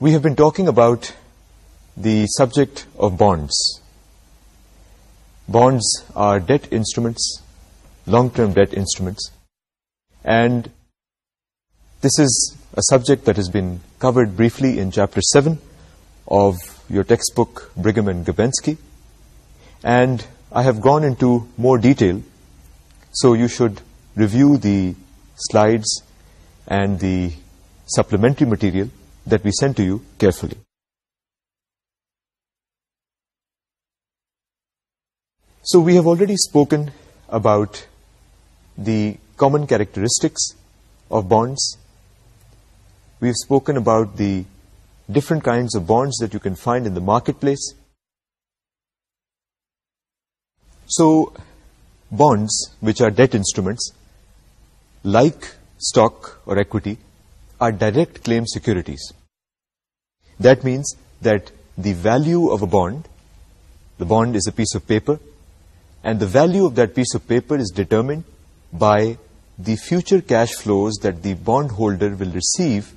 we have been talking about the subject of bonds. Bonds are debt instruments, long-term debt instruments, and this is a subject that has been covered briefly in Chapter 7 of your textbook, Brigham and Gabensky, and I have gone into more detail, so you should review the slides and the supplementary material that we send to you carefully. So we have already spoken about the common characteristics of bonds. We have spoken about the different kinds of bonds that you can find in the marketplace. So bonds, which are debt instruments, like stock or equity, are direct claim securities. That means that the value of a bond, the bond is a piece of paper, and the value of that piece of paper is determined by the future cash flows that the bondholder will receive.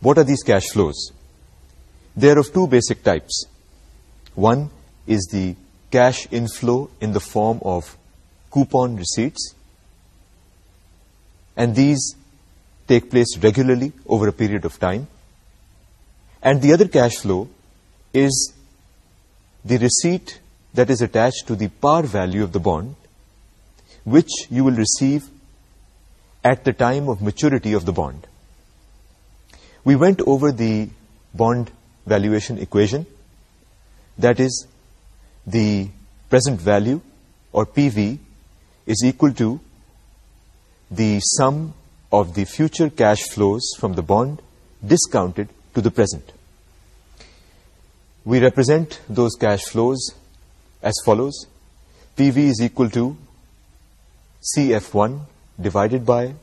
What are these cash flows? They are of two basic types. One is the cash inflow in the form of coupon receipts, and these take place regularly over a period of time. And the other cash flow is the receipt that is attached to the par value of the bond, which you will receive at the time of maturity of the bond. We went over the bond valuation equation, that is, the present value, or PV, is equal to the sum of the future cash flows from the bond discounted to the present. We represent those cash flows as follows. PV is equal to CF1 divided by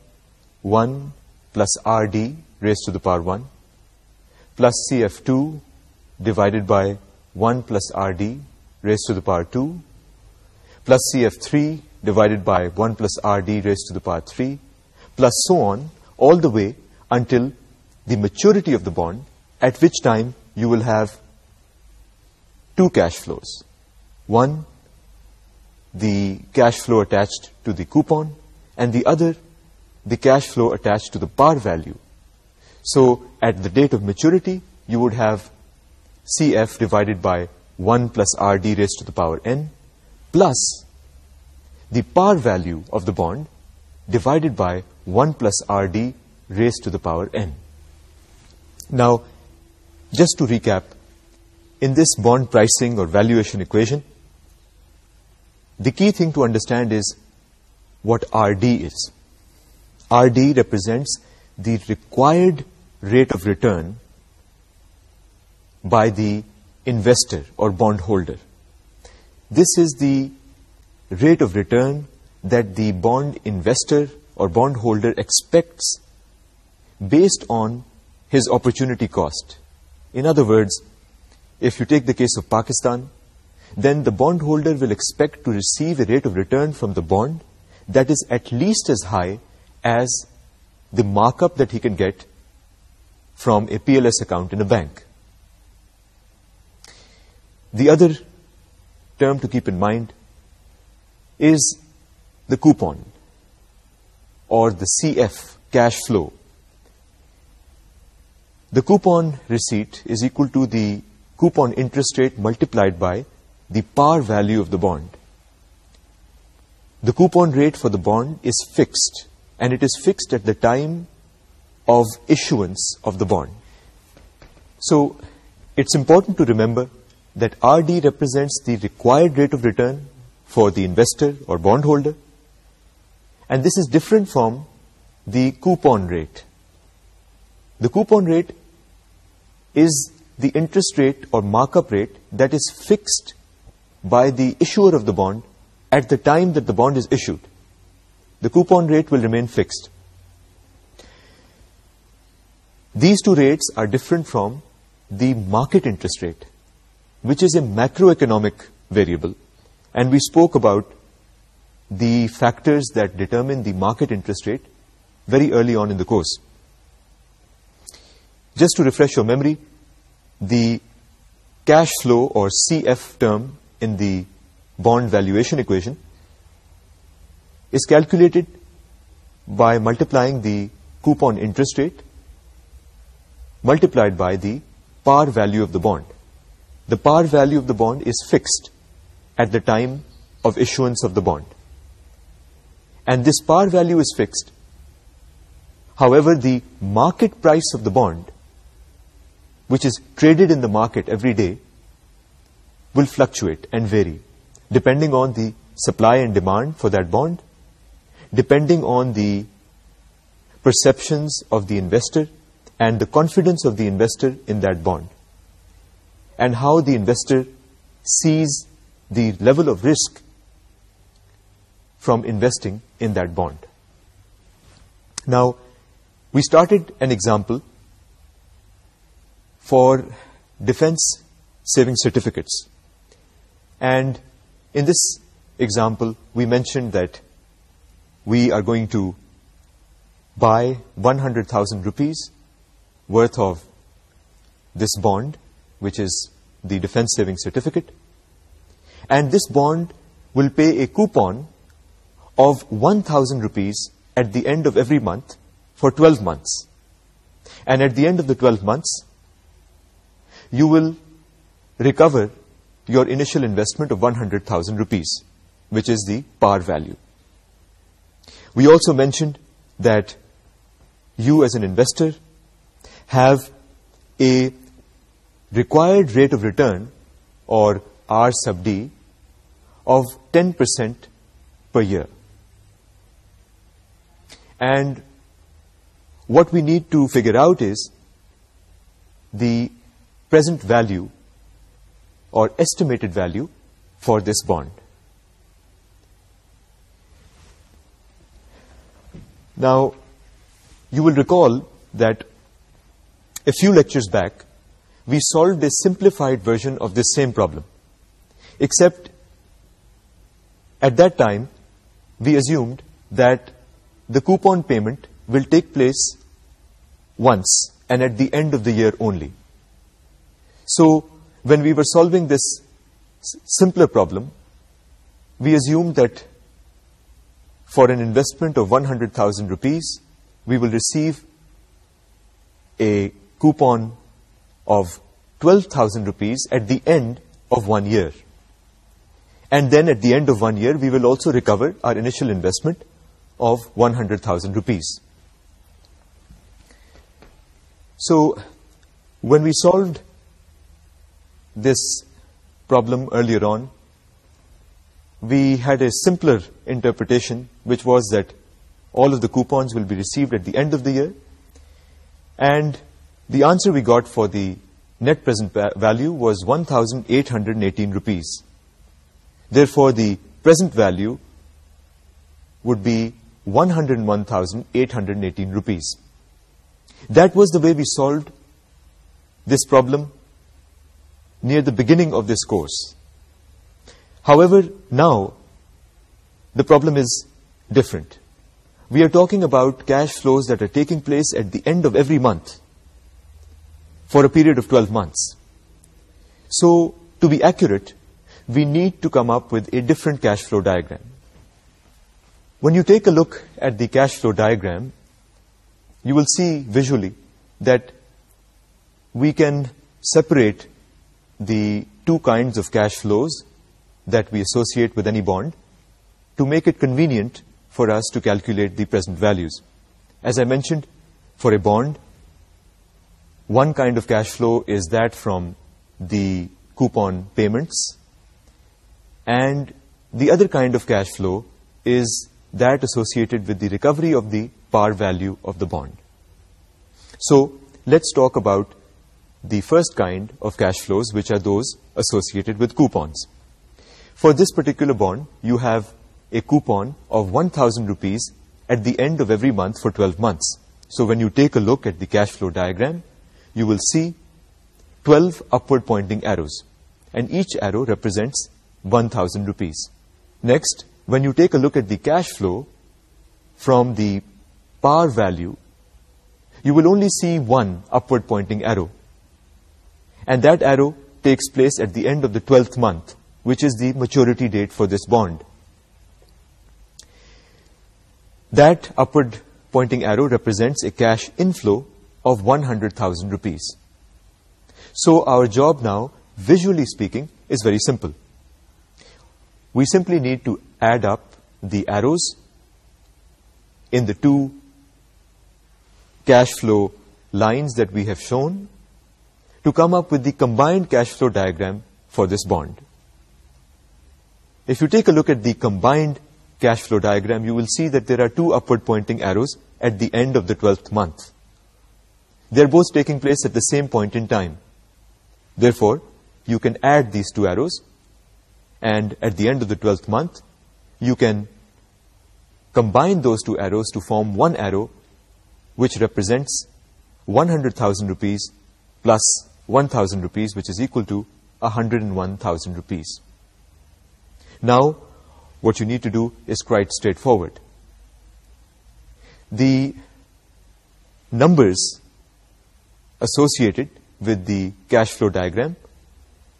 1 plus RD raised to the power 1 plus CF2 divided by 1 plus RD raised to the power 2 plus CF3 divided by 1 plus rd raised to the power 3 plus so on all the way until the maturity of the bond at which time you will have two cash flows. One, the cash flow attached to the coupon and the other, the cash flow attached to the par value. So at the date of maturity, you would have CF divided by 1 plus RD raised to the power N plus the par value of the bond divided by 1 plus RD raised to the power n. Now, just to recap, in this bond pricing or valuation equation, the key thing to understand is what RD is. RD represents the required rate of return by the investor or bondholder. This is the rate of return that the bond investor or bond holder expects based on his opportunity cost. In other words, if you take the case of Pakistan, then the bond holder will expect to receive a rate of return from the bond that is at least as high as the markup that he can get from a PLS account in a bank. The other term to keep in mind is the coupon or the CF cash flow. The coupon receipt is equal to the coupon interest rate multiplied by the par value of the bond. The coupon rate for the bond is fixed and it is fixed at the time of issuance of the bond. So it's important to remember that RD represents the required rate of return for the investor or bondholder, and this is different from the coupon rate the coupon rate is the interest rate or markup rate that is fixed by the issuer of the bond at the time that the bond is issued the coupon rate will remain fixed these two rates are different from the market interest rate which is a macroeconomic variable and we spoke about the factors that determine the market interest rate very early on in the course. Just to refresh your memory, the cash flow or CF term in the bond valuation equation is calculated by multiplying the coupon interest rate multiplied by the par value of the bond. The par value of the bond is fixed at the time of issuance of the bond. And this par value is fixed. However, the market price of the bond, which is traded in the market every day, will fluctuate and vary depending on the supply and demand for that bond, depending on the perceptions of the investor and the confidence of the investor in that bond, and how the investor sees the level of risk from investing in that bond. Now, we started an example for defense saving certificates. And in this example, we mentioned that we are going to buy 100,000 rupees worth of this bond, which is the defense saving certificate, and this bond will pay a coupon of 1,000 rupees at the end of every month for 12 months. And at the end of the 12 months, you will recover your initial investment of 100,000 rupees, which is the par value. We also mentioned that you as an investor have a required rate of return or R sub D, of 10% per year. And what we need to figure out is the present value or estimated value for this bond. Now, you will recall that a few lectures back, we solved a simplified version of this same problem. Except at that time, we assumed that the coupon payment will take place once and at the end of the year only. So, when we were solving this simpler problem, we assumed that for an investment of 100,000 rupees, we will receive a coupon of 12,000 rupees at the end of 1 year and then at the end of one year we will also recover our initial investment of 100,000 rupees. So when we solved this problem earlier on, we had a simpler interpretation which was that all of the coupons will be received at the end of the year and the answer we got for the net present value was 1,818 rupees therefore the present value would be 101,818 rupees. That was the way we solved this problem near the beginning of this course. However, now the problem is different. We are talking about cash flows that are taking place at the end of every month for a period of 12 months. So, to be accurate, we need to come up with a different cash flow diagram. When you take a look at the cash flow diagram, you will see visually that we can separate the two kinds of cash flows that we associate with any bond to make it convenient for us to calculate the present values. As I mentioned, for a bond, one kind of cash flow is that from the coupon payments, and the other kind of cash flow is that associated with the recovery of the par value of the bond. So let's talk about the first kind of cash flows, which are those associated with coupons. For this particular bond, you have a coupon of 1,000 rupees at the end of every month for 12 months. So when you take a look at the cash flow diagram, you will see 12 upward pointing arrows. And each arrow represents 1000 rupees. Next, when you take a look at the cash flow from the par value, you will only see one upward pointing arrow. And that arrow takes place at the end of the 12th month, which is the maturity date for this bond. That upward pointing arrow represents a cash inflow of 100,000 rupees. So our job now, visually speaking, is very simple we simply need to add up the arrows in the two cash flow lines that we have shown to come up with the combined cash flow diagram for this bond. If you take a look at the combined cash flow diagram, you will see that there are two upward pointing arrows at the end of the 12th month. They are both taking place at the same point in time. Therefore, you can add these two arrows and at the end of the 12th month, you can combine those two arrows to form one arrow which represents 100,000 rupees plus 1,000 rupees which is equal to 101,000 rupees. Now, what you need to do is quite straightforward. The numbers associated with the cash flow diagram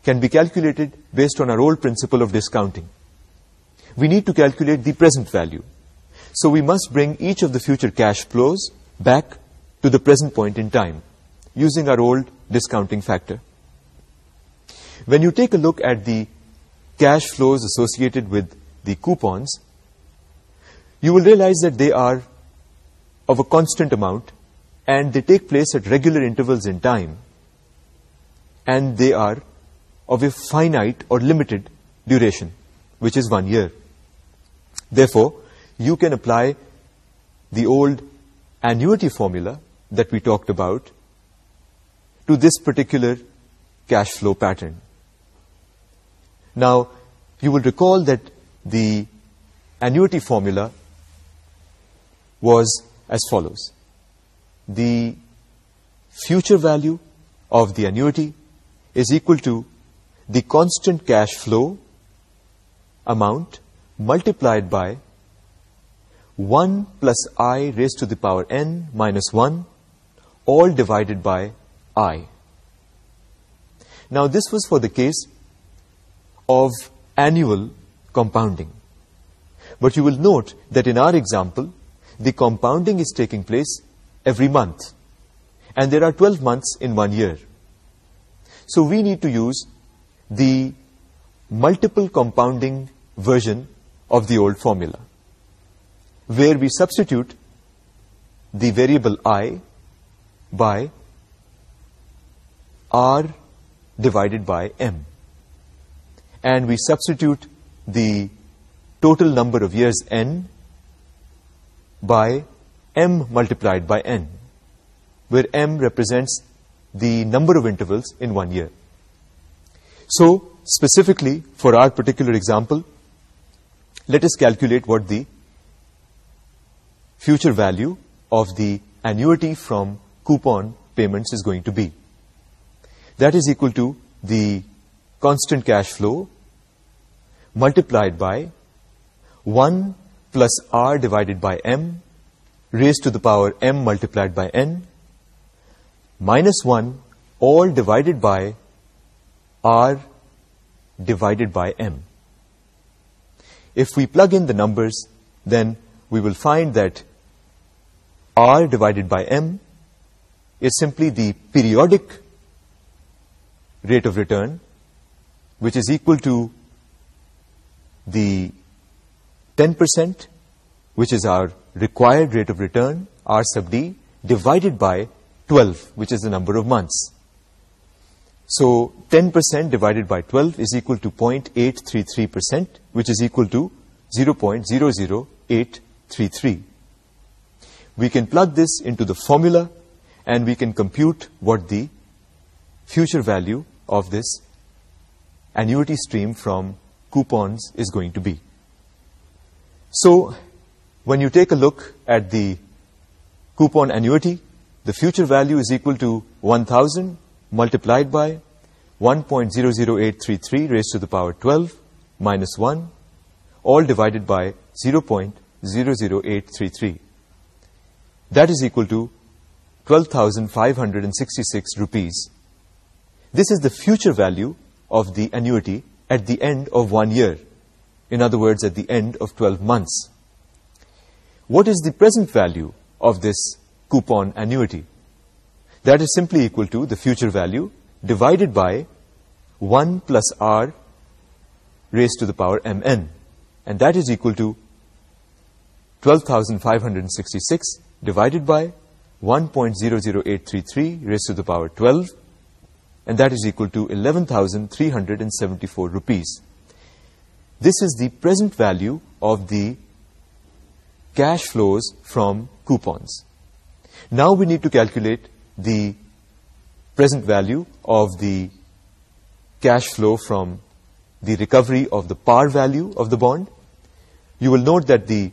can be calculated based on our old principle of discounting. We need to calculate the present value. So we must bring each of the future cash flows back to the present point in time using our old discounting factor. When you take a look at the cash flows associated with the coupons, you will realize that they are of a constant amount and they take place at regular intervals in time and they are of a finite or limited duration, which is one year. Therefore, you can apply the old annuity formula that we talked about to this particular cash flow pattern. Now, you will recall that the annuity formula was as follows. The future value of the annuity is equal to the constant cash flow amount multiplied by 1 plus i raised to the power n minus 1 all divided by i. Now this was for the case of annual compounding. But you will note that in our example, the compounding is taking place every month. And there are 12 months in one year. So we need to use the multiple compounding version of the old formula where we substitute the variable i by r divided by m and we substitute the total number of years n by m multiplied by n where m represents the number of intervals in one year so, specifically for our particular example, let us calculate what the future value of the annuity from coupon payments is going to be. That is equal to the constant cash flow multiplied by 1 plus R divided by M raised to the power M multiplied by N minus 1 all divided by R divided by M. If we plug in the numbers, then we will find that R divided by M is simply the periodic rate of return, which is equal to the 10%, which is our required rate of return, R sub D, divided by 12, which is the number of months. So 10% divided by 12 is equal to 0.833%, which is equal to 0.00833. We can plug this into the formula, and we can compute what the future value of this annuity stream from coupons is going to be. So when you take a look at the coupon annuity, the future value is equal to 1,000 multiplied by 1.00833 raised to the power 12 minus 1 all divided by 0.00833. That is equal to 12,566 rupees. This is the future value of the annuity at the end of one year. In other words, at the end of 12 months. What is the present value of this coupon annuity? that is simply equal to the future value divided by 1 plus r raised to the power mn. And that is equal to 12,566 divided by 1.00833 raised to the power 12. And that is equal to 11,374 rupees. This is the present value of the cash flows from coupons. Now we need to calculate the present value of the cash flow from the recovery of the par value of the bond. You will note that the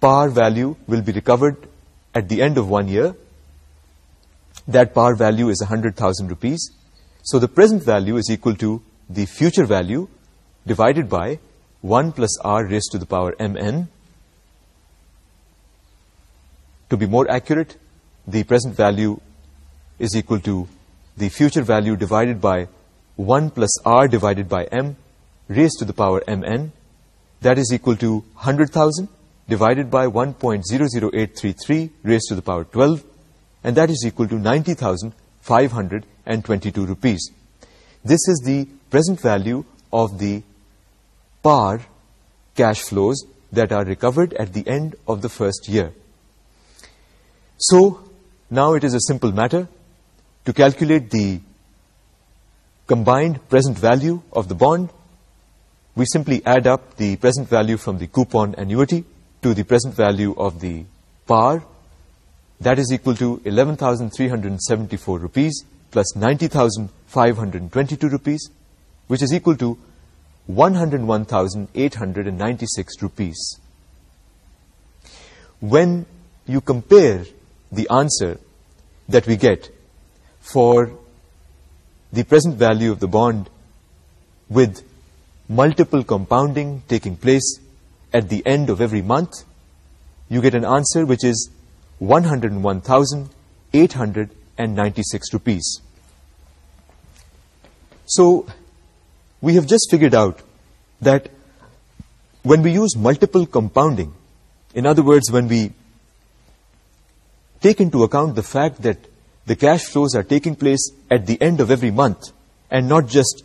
par value will be recovered at the end of one year. That par value is 100,000 rupees. So the present value is equal to the future value divided by 1 plus r raised to the power mn. To be more accurate, the present value is equal to the future value divided by 1 plus R divided by M raised to the power MN. That is equal to 100,000 divided by 1.00833 raised to the power 12. And that is equal to 90,522 rupees. This is the present value of the PAR cash flows that are recovered at the end of the first year. So, now it is a simple matter to calculate the combined present value of the bond, we simply add up the present value from the coupon annuity to the present value of the par. That is equal to 11,374 rupees plus 90,522 rupees, which is equal to 101,896 rupees. When you compare the answer that we get for the present value of the bond with multiple compounding taking place at the end of every month, you get an answer which is 101,896 rupees. So, we have just figured out that when we use multiple compounding, in other words, when we take into account the fact that the cash flows are taking place at the end of every month and not just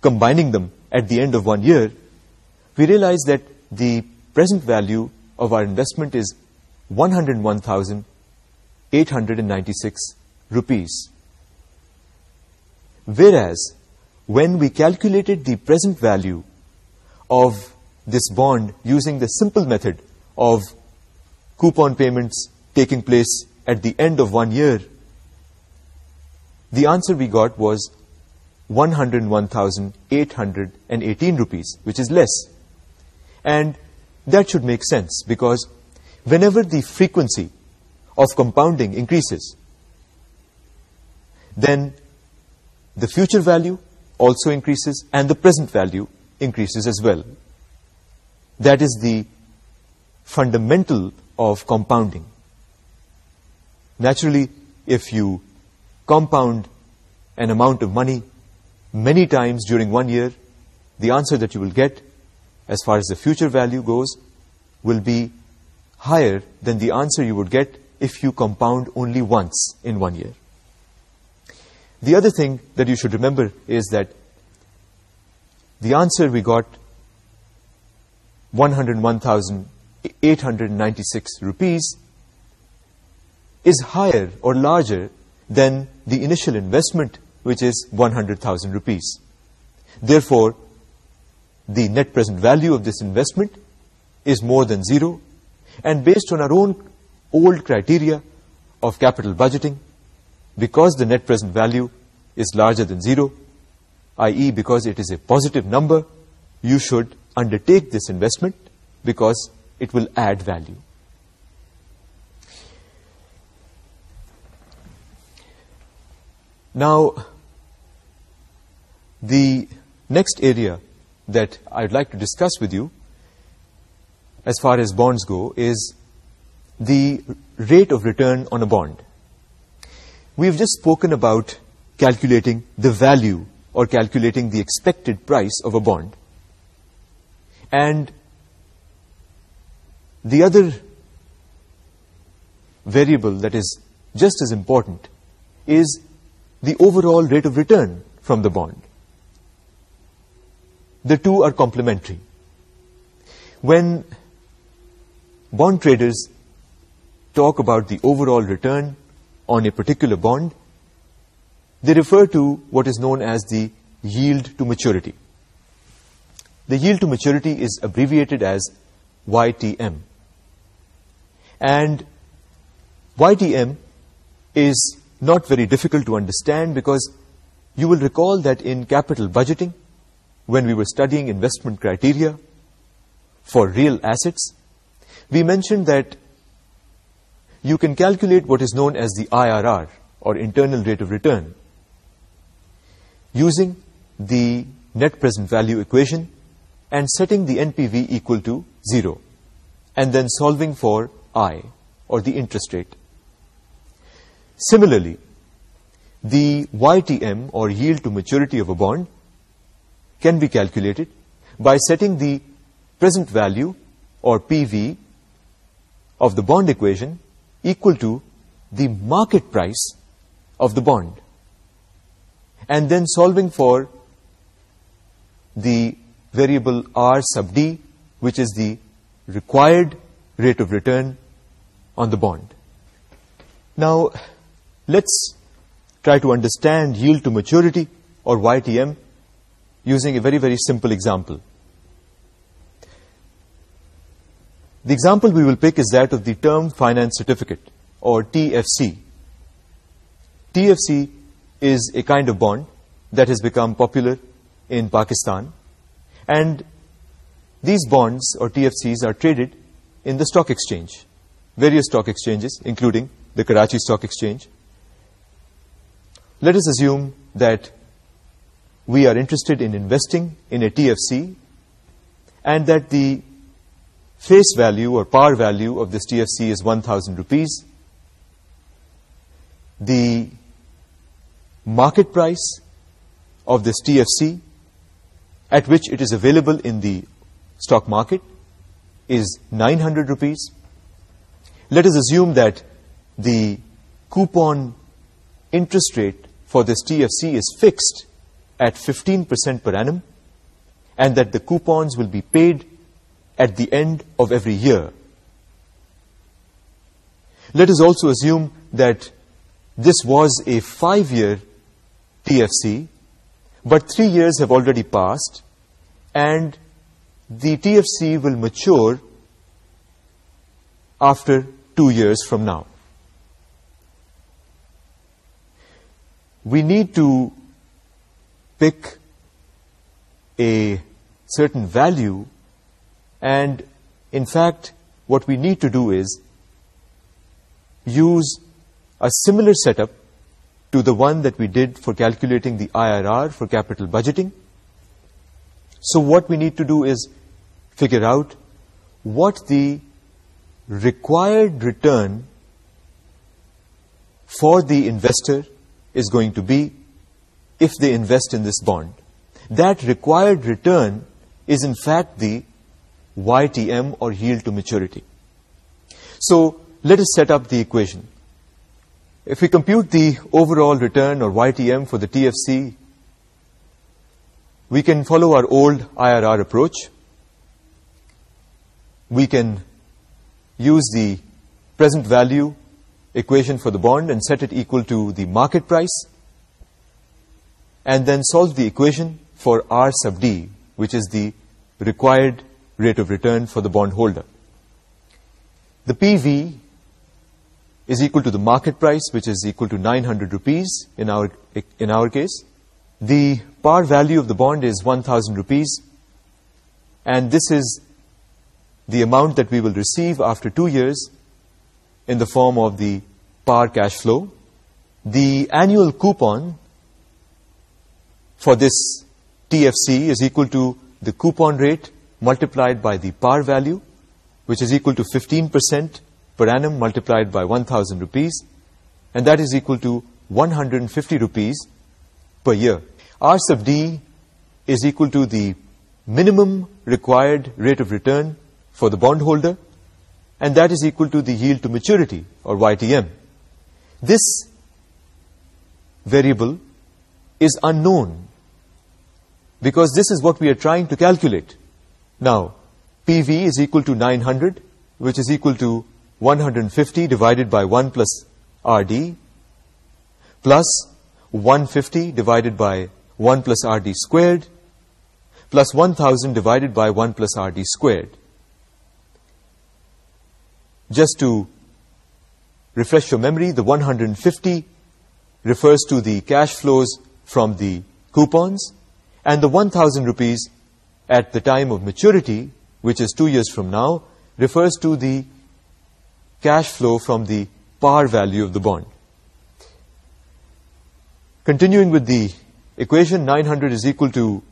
combining them at the end of one year, we realize that the present value of our investment is 101,896 rupees. Whereas, when we calculated the present value of this bond using the simple method of coupon payments taking place at the end of one year, the answer we got was 101,818 rupees, which is less. And that should make sense because whenever the frequency of compounding increases, then the future value also increases and the present value increases as well. That is the fundamental of compounding. Naturally, if you compound an amount of money many times during one year, the answer that you will get as far as the future value goes will be higher than the answer you would get if you compound only once in one year. The other thing that you should remember is that the answer we got 101,896 rupees is higher or larger than the initial investment, which is 100,000 rupees. Therefore, the net present value of this investment is more than zero, and based on our own old criteria of capital budgeting, because the net present value is larger than zero, i.e. because it is a positive number, you should undertake this investment because it will add value. Now, the next area that I'd like to discuss with you as far as bonds go is the rate of return on a bond. We've just spoken about calculating the value or calculating the expected price of a bond. And the other variable that is just as important is the overall rate of return from the bond. The two are complementary. When bond traders talk about the overall return on a particular bond, they refer to what is known as the yield to maturity. The yield to maturity is abbreviated as YTM. And YTM is not very difficult to understand because you will recall that in capital budgeting, when we were studying investment criteria for real assets, we mentioned that you can calculate what is known as the IRR, or internal rate of return, using the net present value equation and setting the NPV equal to 0, and then solving for I, or the interest rate. Similarly, the YTM or yield to maturity of a bond can be calculated by setting the present value or PV of the bond equation equal to the market price of the bond and then solving for the variable R sub D which is the required rate of return on the bond. Now, let's try to understand yield to maturity or YTM using a very very simple example. The example we will pick is that of the term finance certificate or TFC. TFC is a kind of bond that has become popular in Pakistan and these bonds or TFCs are traded in the stock exchange, various stock exchanges including the Karachi Stock Exchange, let us assume that we are interested in investing in a TFC and that the face value or par value of this TFC is 1,000 rupees. The market price of this TFC at which it is available in the stock market is 900 rupees. Let us assume that the coupon interest rate for this TFC is fixed at 15% per annum and that the coupons will be paid at the end of every year. Let us also assume that this was a five-year TFC, but three years have already passed, and the TFC will mature after two years from now. we need to pick a certain value and in fact what we need to do is use a similar setup to the one that we did for calculating the IRR for capital budgeting. So what we need to do is figure out what the required return for the investor is going to be if they invest in this bond. That required return is in fact the YTM or yield to maturity. So let us set up the equation. If we compute the overall return or YTM for the TFC, we can follow our old IRR approach. We can use the present value equation for the bond and set it equal to the market price and then solve the equation for R sub D which is the required rate of return for the bondholder. The PV is equal to the market price which is equal to 900 rupees in our, in our case. The par value of the bond is 1000 rupees and this is the amount that we will receive after two years in the form of the par cash flow. The annual coupon for this TFC is equal to the coupon rate multiplied by the par value, which is equal to 15% per annum multiplied by 1,000 rupees, and that is equal to 150 rupees per year. R sub D is equal to the minimum required rate of return for the bondholder, and that is equal to the yield to maturity or YTM. This variable is unknown because this is what we are trying to calculate. Now, PV is equal to 900 which is equal to 150 divided by 1 plus RD plus 150 divided by 1 plus RD squared plus 1000 divided by 1 plus RD squared just to refresh your memory, the 150 refers to the cash flows from the coupons, and the 1,000 rupees at the time of maturity, which is two years from now, refers to the cash flow from the par value of the bond. Continuing with the equation, 900 is equal to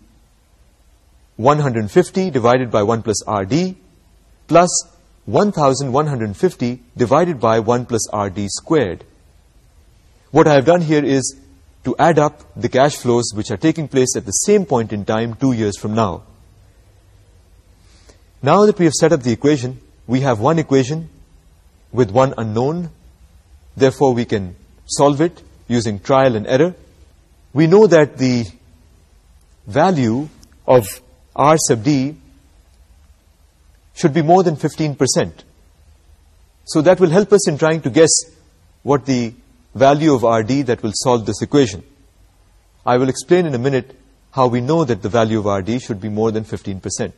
150 divided by 1 plus RD plus 1150 divided by 1 plus RD squared. What I have done here is to add up the cash flows which are taking place at the same point in time two years from now. Now that we have set up the equation, we have one equation with one unknown. Therefore, we can solve it using trial and error. We know that the value of R sub D should be more than 15%. So that will help us in trying to guess what the value of RD that will solve this equation. I will explain in a minute how we know that the value of RD should be more than 15%.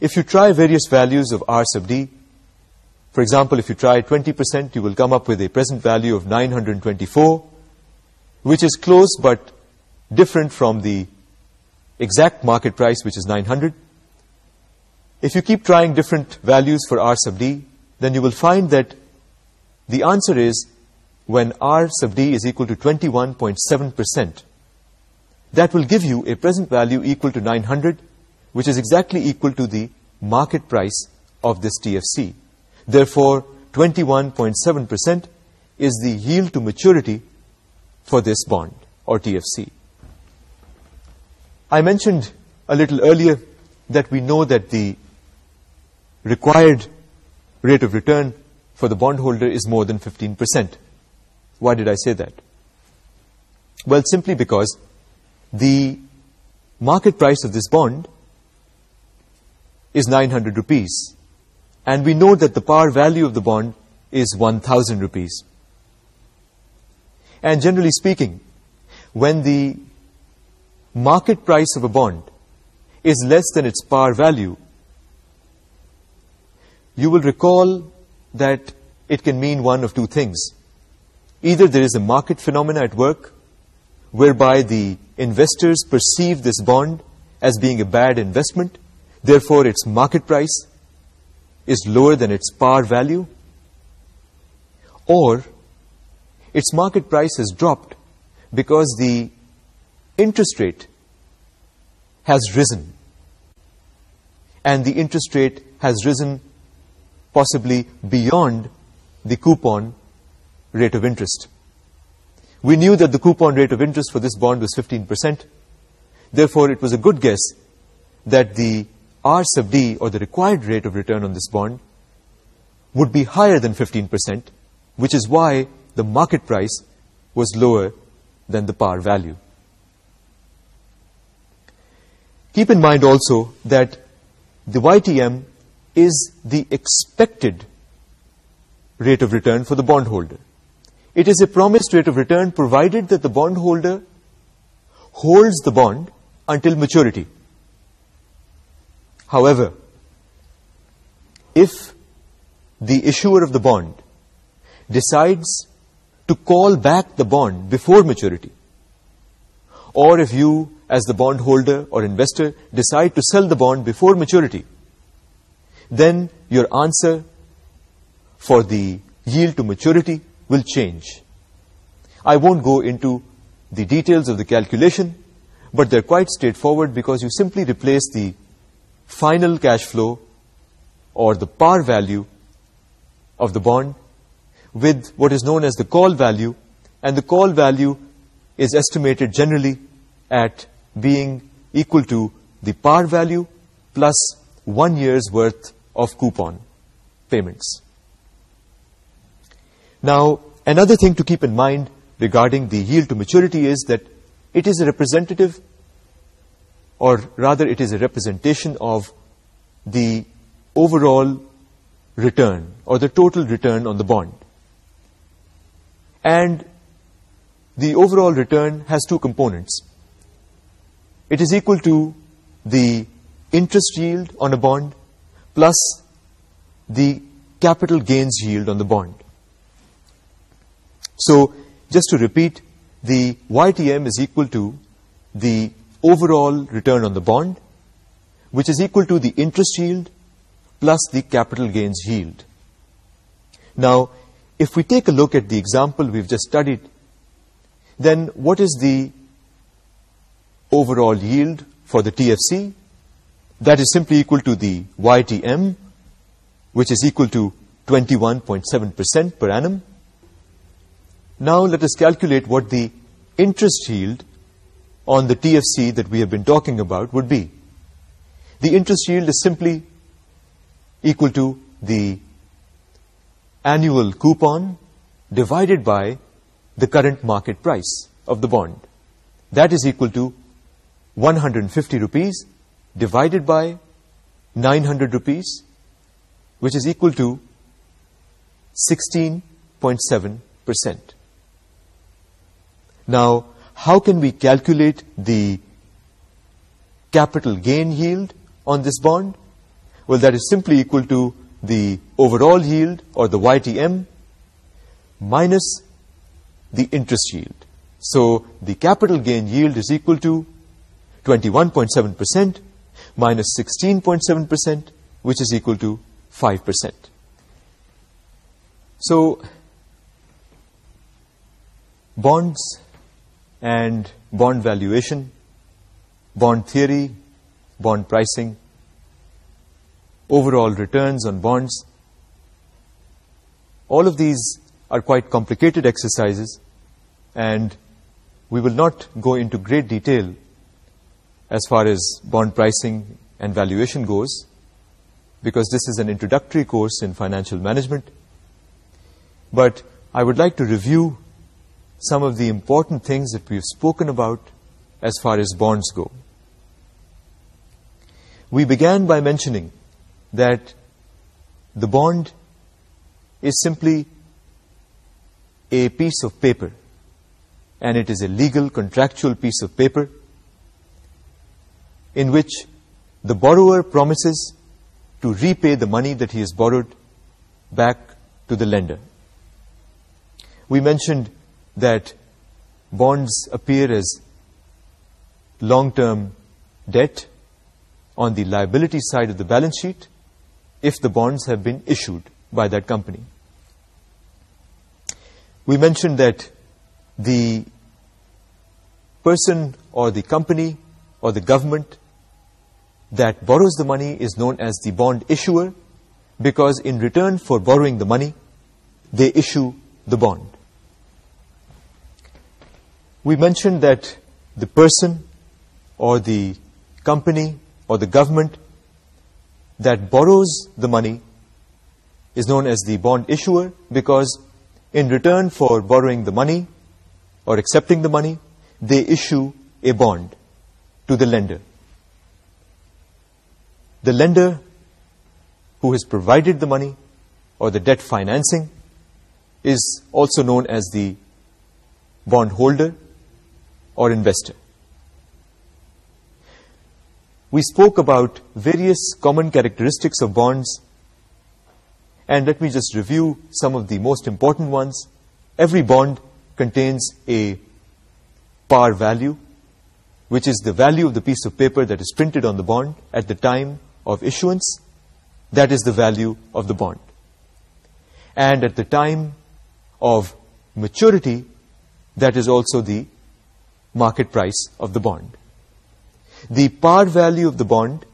If you try various values of R sub D, for example, if you try 20%, you will come up with a present value of 924, which is close but different from the exact market price, which is 900. If you keep trying different values for r sub d, then you will find that the answer is when r sub d is equal to 21.7%, that will give you a present value equal to 900, which is exactly equal to the market price of this TFC. Therefore, 21.7% is the yield to maturity for this bond or TFC. I mentioned a little earlier that we know that the required rate of return for the bondholder is more than 15%. Why did I say that? Well, simply because the market price of this bond is 900 rupees. And we know that the par value of the bond is 1,000 rupees. And generally speaking, when the market price of a bond is less than its par value, you will recall that it can mean one of two things. Either there is a market phenomena at work, whereby the investors perceive this bond as being a bad investment, therefore its market price is lower than its par value, or its market price has dropped because the interest rate has risen, and the interest rate has risen possibly beyond the coupon rate of interest. We knew that the coupon rate of interest for this bond was 15%. Therefore, it was a good guess that the R sub D, or the required rate of return on this bond, would be higher than 15%, which is why the market price was lower than the par value. Keep in mind also that the YTM is the expected rate of return for the bondholder. It is a promised rate of return provided that the bondholder holds the bond until maturity. However, if the issuer of the bond decides to call back the bond before maturity, or if you as the bondholder or investor decide to sell the bond before maturity, then your answer for the yield to maturity will change. I won't go into the details of the calculation, but they're quite straightforward because you simply replace the final cash flow or the par value of the bond with what is known as the call value, and the call value is estimated generally at being equal to the par value plus 1 year's worth of coupon payments. Now, another thing to keep in mind regarding the yield to maturity is that it is a representative, or rather it is a representation of the overall return or the total return on the bond. And the overall return has two components. It is equal to the interest yield on a bond plus the capital gains yield on the bond. So, just to repeat, the YTM is equal to the overall return on the bond, which is equal to the interest yield plus the capital gains yield. Now, if we take a look at the example we've just studied, then what is the overall yield for the TFC? that is simply equal to the YTM, which is equal to 21.7% per annum. Now let us calculate what the interest yield on the TFC that we have been talking about would be. The interest yield is simply equal to the annual coupon divided by the current market price of the bond. That is equal to 150 rupees divided by 900 rupees which is equal to 16.7%. Now, how can we calculate the capital gain yield on this bond? Well, that is simply equal to the overall yield or the YTM minus the interest yield. So, the capital gain yield is equal to 21.7% minus 16.7% which is equal to 5% so bonds and bond valuation bond theory bond pricing overall returns on bonds all of these are quite complicated exercises and we will not go into great detail as far as bond pricing and valuation goes because this is an introductory course in financial management. But I would like to review some of the important things that we've spoken about as far as bonds go. We began by mentioning that the bond is simply a piece of paper and it is a legal contractual piece of paper in which the borrower promises to repay the money that he has borrowed back to the lender. We mentioned that bonds appear as long-term debt on the liability side of the balance sheet if the bonds have been issued by that company. We mentioned that the person or the company or the government that borrows the money is known as the bond issuer because in return for borrowing the money, they issue the bond. We mentioned that the person or the company or the government that borrows the money is known as the bond issuer because in return for borrowing the money or accepting the money, they issue a bond to the lender the lender who has provided the money or the debt financing is also known as the bond holder or investor. We spoke about various common characteristics of bonds and let me just review some of the most important ones. Every bond contains a par value which is the value of the piece of paper that is printed on the bond at the time of issuance, that is the value of the bond. And at the time of maturity, that is also the market price of the bond. The par value of the bond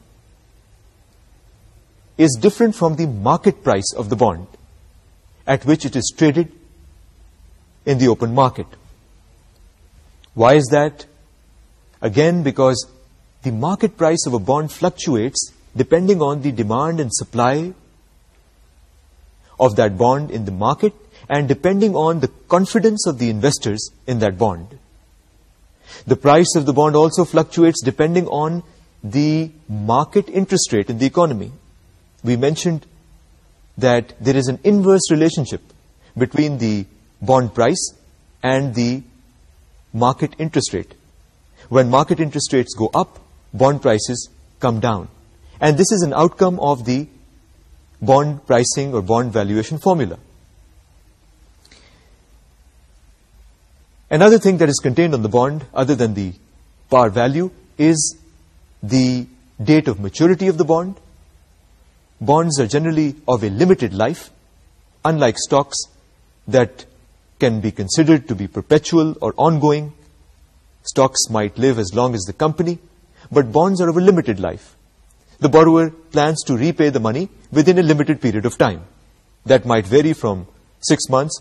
is different from the market price of the bond at which it is traded in the open market. Why is that? Again, because the market price of a bond fluctuates depending on the demand and supply of that bond in the market and depending on the confidence of the investors in that bond. The price of the bond also fluctuates depending on the market interest rate in the economy. We mentioned that there is an inverse relationship between the bond price and the market interest rate. When market interest rates go up, bond prices come down and this is an outcome of the bond pricing or bond valuation formula. Another thing that is contained on the bond other than the par value is the date of maturity of the bond. Bonds are generally of a limited life, unlike stocks that can be considered to be perpetual or ongoing. Stocks might live as long as the company, but bonds are of a limited life the borrower plans to repay the money within a limited period of time. That might vary from 6 months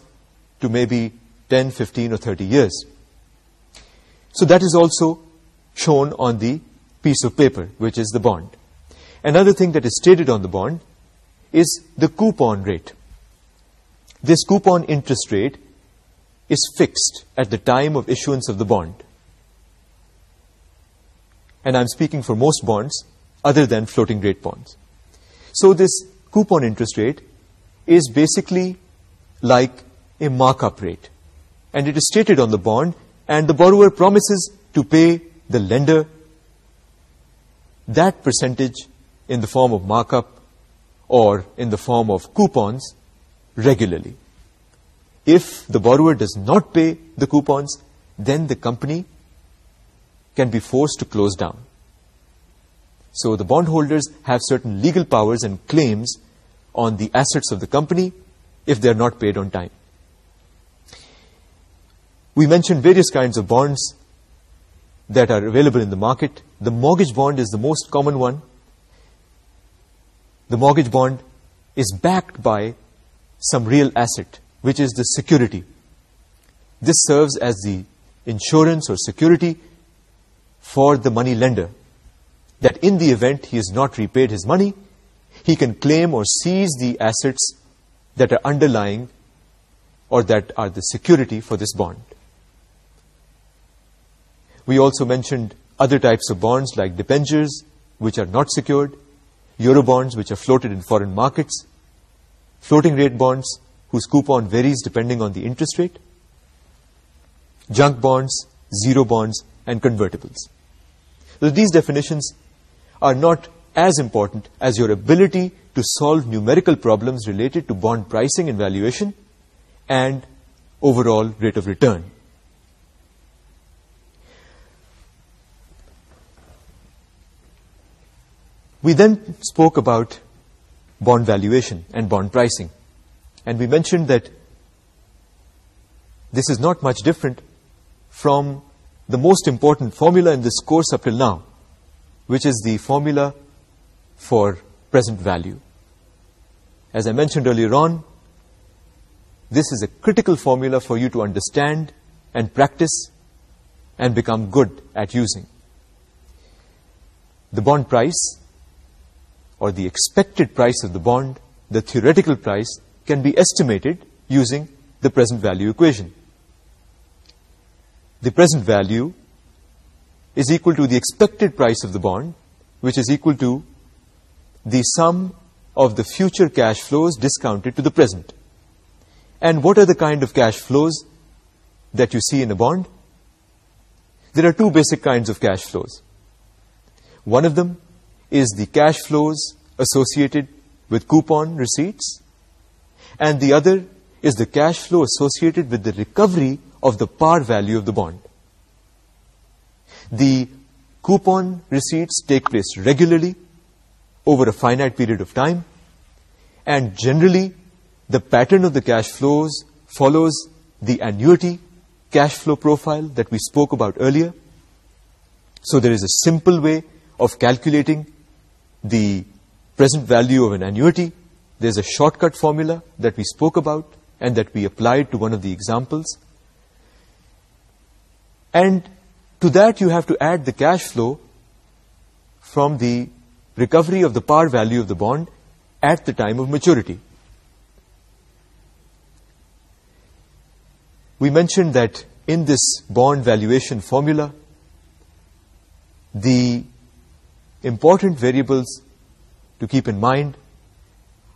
to maybe 10, 15 or 30 years. So that is also shown on the piece of paper, which is the bond. Another thing that is stated on the bond is the coupon rate. This coupon interest rate is fixed at the time of issuance of the bond. And I'm speaking for most bonds, other than floating rate bonds. So this coupon interest rate is basically like a markup rate. And it is stated on the bond and the borrower promises to pay the lender that percentage in the form of markup or in the form of coupons regularly. If the borrower does not pay the coupons, then the company can be forced to close down. So the bondholders have certain legal powers and claims on the assets of the company if they are not paid on time. We mentioned various kinds of bonds that are available in the market. The mortgage bond is the most common one. The mortgage bond is backed by some real asset, which is the security. This serves as the insurance or security for the money lender that in the event he has not repaid his money, he can claim or seize the assets that are underlying or that are the security for this bond. We also mentioned other types of bonds like debentures, which are not secured, euro bonds, which are floated in foreign markets, floating rate bonds, whose coupon varies depending on the interest rate, junk bonds, zero bonds, and convertibles. So these definitions are not as important as your ability to solve numerical problems related to bond pricing and valuation and overall rate of return. We then spoke about bond valuation and bond pricing. And we mentioned that this is not much different from the most important formula in this course up till now which is the formula for present value. As I mentioned earlier on, this is a critical formula for you to understand and practice and become good at using. The bond price or the expected price of the bond, the theoretical price, can be estimated using the present value equation. The present value is equal to the expected price of the bond, which is equal to the sum of the future cash flows discounted to the present. And what are the kind of cash flows that you see in a bond? There are two basic kinds of cash flows. One of them is the cash flows associated with coupon receipts, and the other is the cash flow associated with the recovery of the par value of the bond the coupon receipts take place regularly over a finite period of time and generally the pattern of the cash flows follows the annuity cash flow profile that we spoke about earlier. So there is a simple way of calculating the present value of an annuity. There's a shortcut formula that we spoke about and that we applied to one of the examples. And to that you have to add the cash flow from the recovery of the par value of the bond at the time of maturity. We mentioned that in this bond valuation formula, the important variables to keep in mind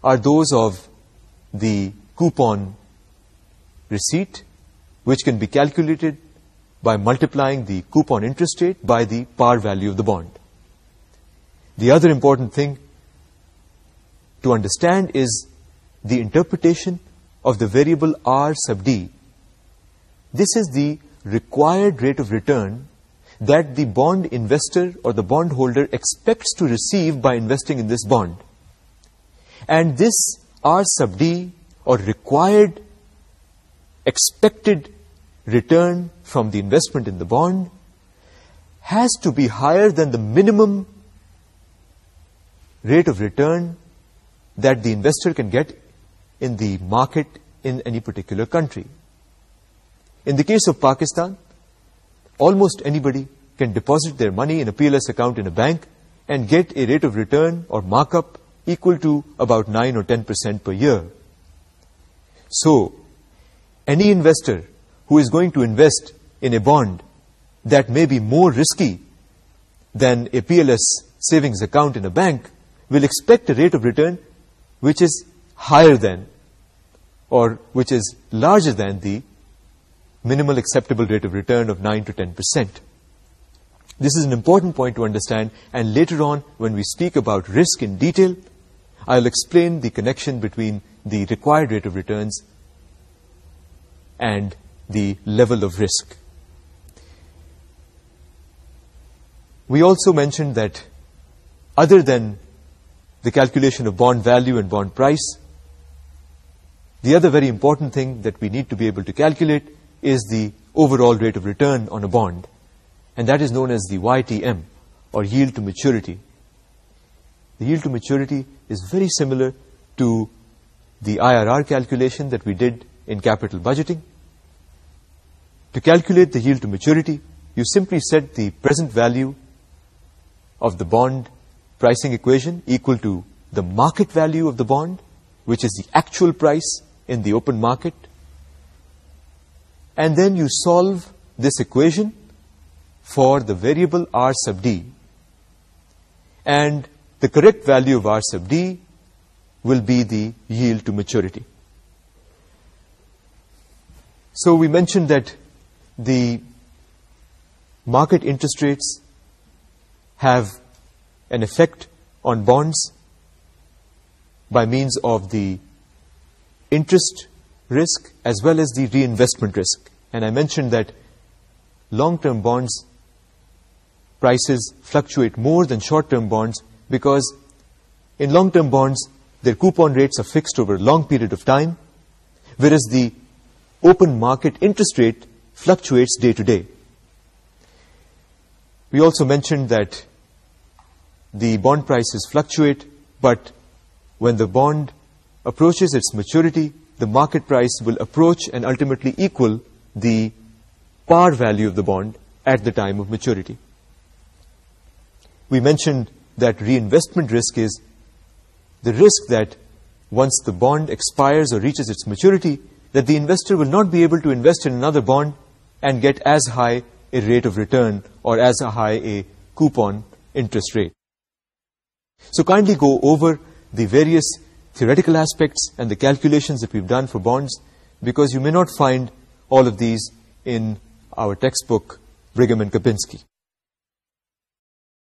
are those of the coupon receipt, which can be calculated by multiplying the coupon interest rate by the par value of the bond. The other important thing to understand is the interpretation of the variable R sub D. This is the required rate of return that the bond investor or the bondholder expects to receive by investing in this bond. And this R sub D or required expected return from the investment in the bond has to be higher than the minimum rate of return that the investor can get in the market in any particular country. In the case of Pakistan, almost anybody can deposit their money in a PLS account in a bank and get a rate of return or markup equal to about 9 or 10% per year. So, any investor who is going to invest in a bond that may be more risky than a PLS savings account in a bank will expect a rate of return which is higher than or which is larger than the minimal acceptable rate of return of 9 to 10 percent. This is an important point to understand and later on when we speak about risk in detail, I'll explain the connection between the required rate of returns and the level of risk. We also mentioned that other than the calculation of bond value and bond price, the other very important thing that we need to be able to calculate is the overall rate of return on a bond, and that is known as the YTM, or yield to maturity. The yield to maturity is very similar to the IRR calculation that we did in capital budgeting, to calculate the yield to maturity, you simply set the present value of the bond pricing equation equal to the market value of the bond, which is the actual price in the open market. And then you solve this equation for the variable R sub D. And the correct value of R sub D will be the yield to maturity. So we mentioned that the market interest rates have an effect on bonds by means of the interest risk as well as the reinvestment risk. And I mentioned that long-term bonds prices fluctuate more than short-term bonds because in long-term bonds, their coupon rates are fixed over a long period of time, whereas the open market interest rate fluctuates day to day. We also mentioned that the bond prices fluctuate, but when the bond approaches its maturity, the market price will approach and ultimately equal the par value of the bond at the time of maturity. We mentioned that reinvestment risk is the risk that once the bond expires or reaches its maturity, that the investor will not be able to invest in another bond and get as high a rate of return or as high a coupon interest rate. So kindly go over the various theoretical aspects and the calculations that we've done for bonds because you may not find all of these in our textbook Brigham and Kapinski.